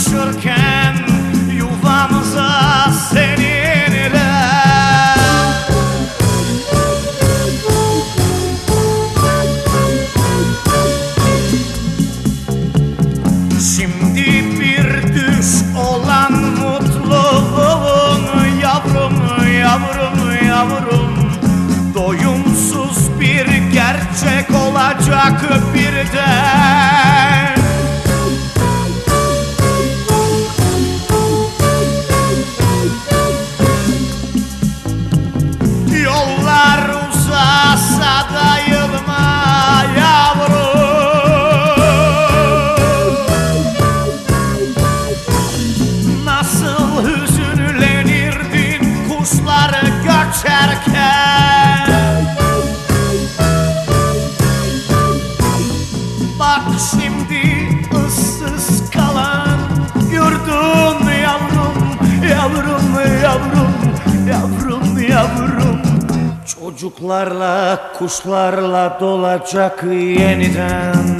should have came. Kuşları göçerken Bak şimdi ıssız kalan yurdun yavrum Yavrum yavrum yavrum yavrum. Çocuklarla kuşlarla dolacak yeniden.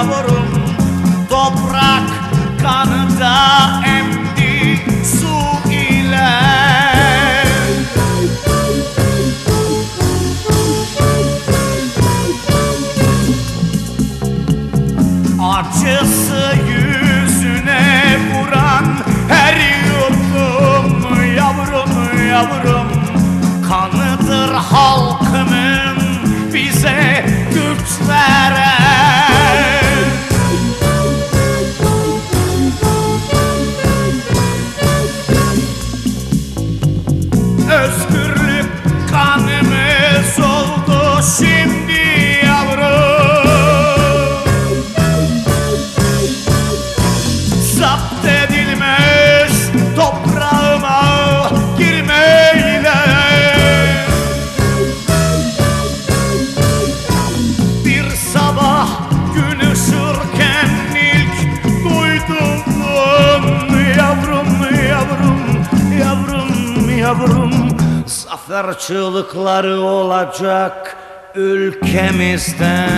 Yavrum Toprak kanıda emdi su ile. Acısı yüzüne vuran her yurdum Yavrum, yavrum. Kanıdır halkımın bize güç veren yavrum, Zafer çığlıkları olacak ülkemizden